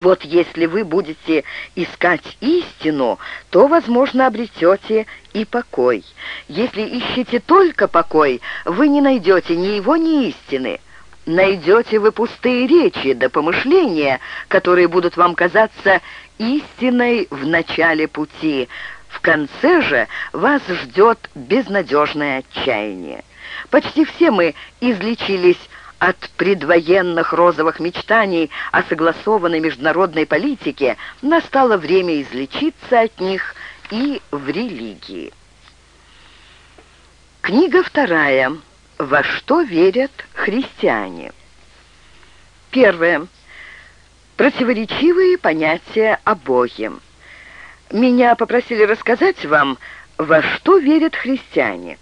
Вот если вы будете искать истину, то, возможно, обретете и покой. Если ищете только покой, вы не найдете ни его, ни истины. Найдете вы пустые речи да помышления, которые будут вам казаться истиной в начале пути. В конце же вас ждет безнадежное отчаяние. Почти все мы излечились от предвоенных розовых мечтаний о согласованной международной политике настало время излечиться от них и в религии. Книга вторая. Во что верят христиане? Первое. Противоречивые понятия о Боге. Меня попросили рассказать вам, во что верят христиане.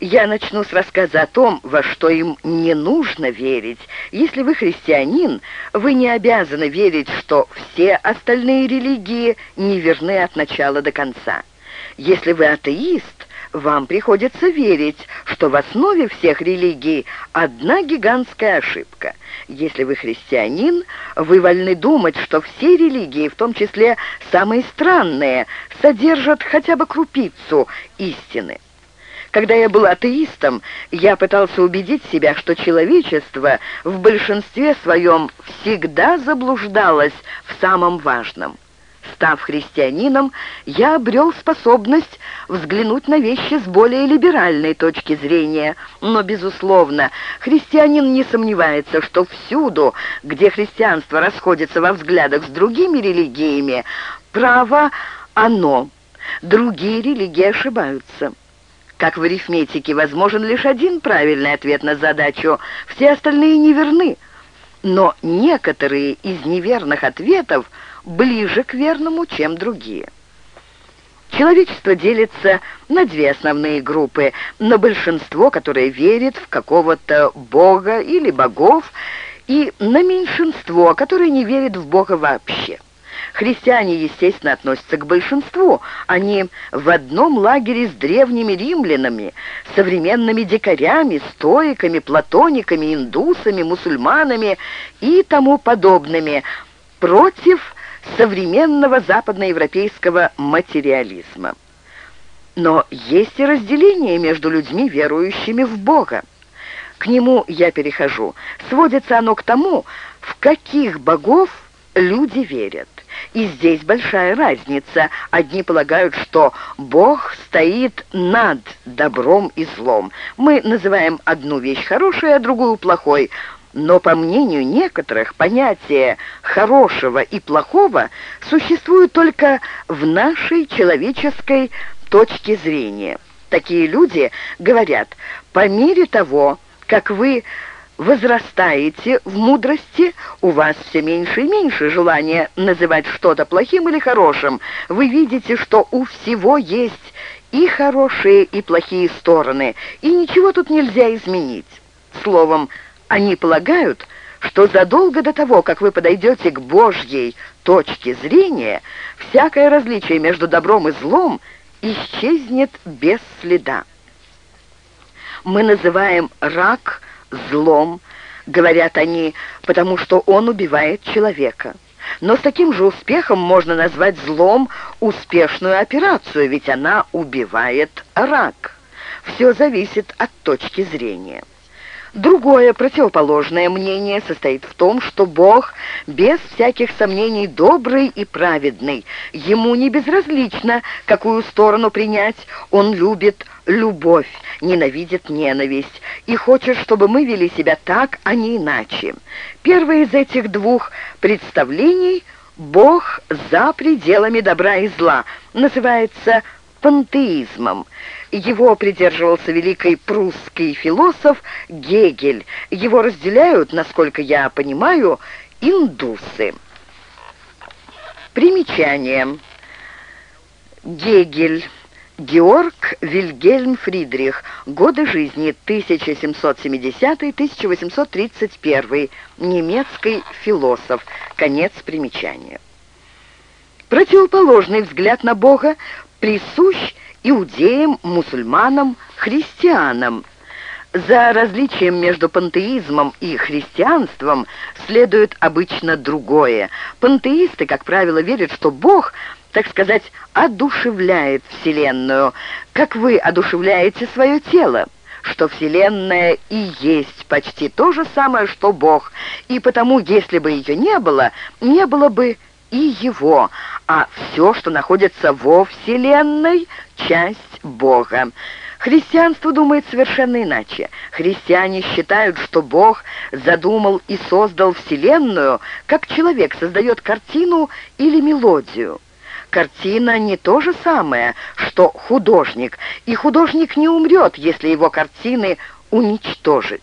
Я начну с рассказа о том, во что им не нужно верить. Если вы христианин, вы не обязаны верить, что все остальные религии не верны от начала до конца. Если вы атеист, вам приходится верить, что в основе всех религий одна гигантская ошибка. Если вы христианин, вы вольны думать, что все религии, в том числе самые странные, содержат хотя бы крупицу истины. Когда я был атеистом, я пытался убедить себя, что человечество в большинстве своем всегда заблуждалось в самом важном. Став христианином, я обрел способность взглянуть на вещи с более либеральной точки зрения. Но, безусловно, христианин не сомневается, что всюду, где христианство расходится во взглядах с другими религиями, право оно. Другие религии ошибаются. Как в арифметике возможен лишь один правильный ответ на задачу, все остальные неверны. Но некоторые из неверных ответов ближе к верному, чем другие. Человечество делится на две основные группы. На большинство, которое верит в какого-то бога или богов, и на меньшинство, которое не верит в бога вообще. Христиане, естественно, относятся к большинству. Они в одном лагере с древними римлянами, современными дикарями, стоиками, платониками, индусами, мусульманами и тому подобными, против современного западноевропейского материализма. Но есть и разделение между людьми, верующими в Бога. К нему я перехожу. Сводится оно к тому, в каких богов люди верят. И здесь большая разница. Одни полагают, что Бог стоит над добром и злом. Мы называем одну вещь хорошей, а другую плохой. Но, по мнению некоторых, понятие «хорошего» и «плохого» существует только в нашей человеческой точке зрения. Такие люди говорят, по мере того, как вы возрастаете в мудрости, у вас все меньше и меньше желания называть что-то плохим или хорошим. Вы видите, что у всего есть и хорошие, и плохие стороны, и ничего тут нельзя изменить. Словом, они полагают, что задолго до того, как вы подойдете к Божьей точке зрения, всякое различие между добром и злом исчезнет без следа. Мы называем рак – злом, говорят они, потому что он убивает человека. Но с таким же успехом можно назвать злом успешную операцию, ведь она убивает рак. Все зависит от точки зрения. Другое, противоположное мнение состоит в том, что Бог без всяких сомнений добрый и праведный. Ему не безразлично, какую сторону принять. Он любит любовь, ненавидит ненависть и хочет, чтобы мы вели себя так, а не иначе. Первое из этих двух представлений «Бог за пределами добра и зла» называется пантеизмом. Его придерживался великий прусский философ Гегель. Его разделяют, насколько я понимаю, индусы. Примечание. Гегель. Георг Вильгельм Фридрих. Годы жизни 1770-1831. Немецкий философ. Конец примечания. Противоположный взгляд на Бога присущ иудеям, мусульманам, христианам. За различием между пантеизмом и христианством следует обычно другое. Пантеисты, как правило, верят, что Бог, так сказать, одушевляет Вселенную, как вы одушевляете свое тело что Вселенная и есть почти то же самое, что Бог, и потому, если бы ее не было, не было бы и его, а все, что находится во Вселенной, часть Бога. Христианство думает совершенно иначе. Христиане считают, что Бог задумал и создал Вселенную, как человек создает картину или мелодию. Картина не то же самое, что художник, и художник не умрет, если его картины уничтожить.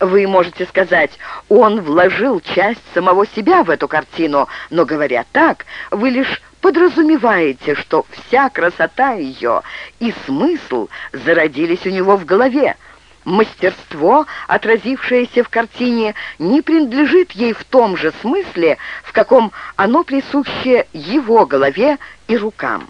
Вы можете сказать, он вложил часть самого себя в эту картину, но, говоря так, вы лишь подразумеваете, что вся красота ее и смысл зародились у него в голове. Мастерство, отразившееся в картине, не принадлежит ей в том же смысле, в каком оно присуще его голове и рукам.